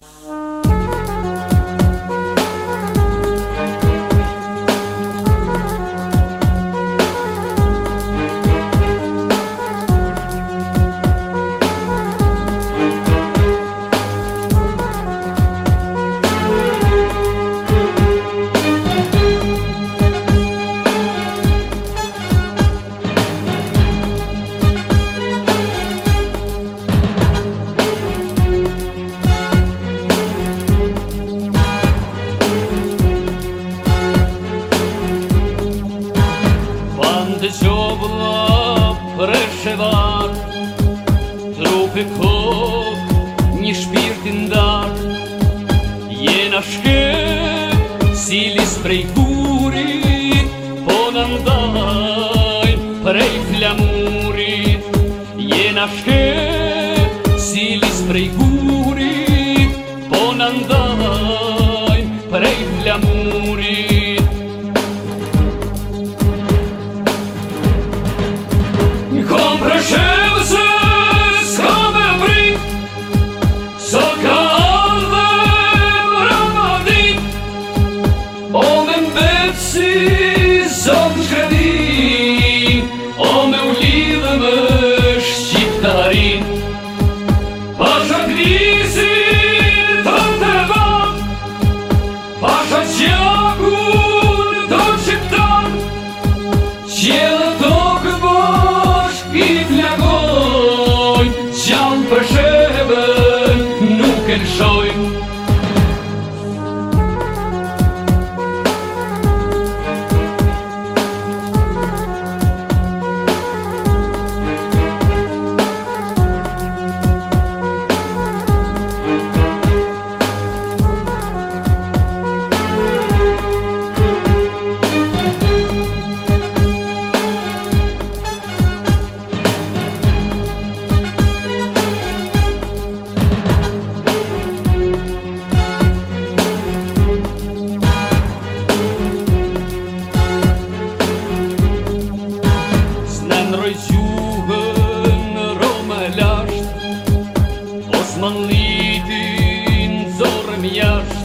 Bye. se trup e kok, një shpirtin dar Jena shke, si lis prej gurit Po në ndaj, prej flamurit Jena shke, si lis prej gurit Po në ndaj, prej flamurit në rëjqyhe në Roma lasht Osman litin zorem jasht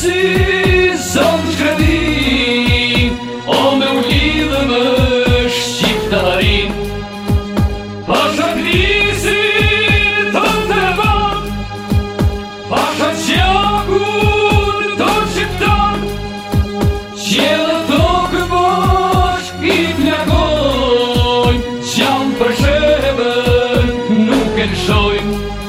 si zonë të O me u lidhë më shqiptarin Pasha krisi të të ban Pasha qjakun të shqiptar Qjela të këbosh i të njakojnë Qjam për shemën nuk e nëshojnë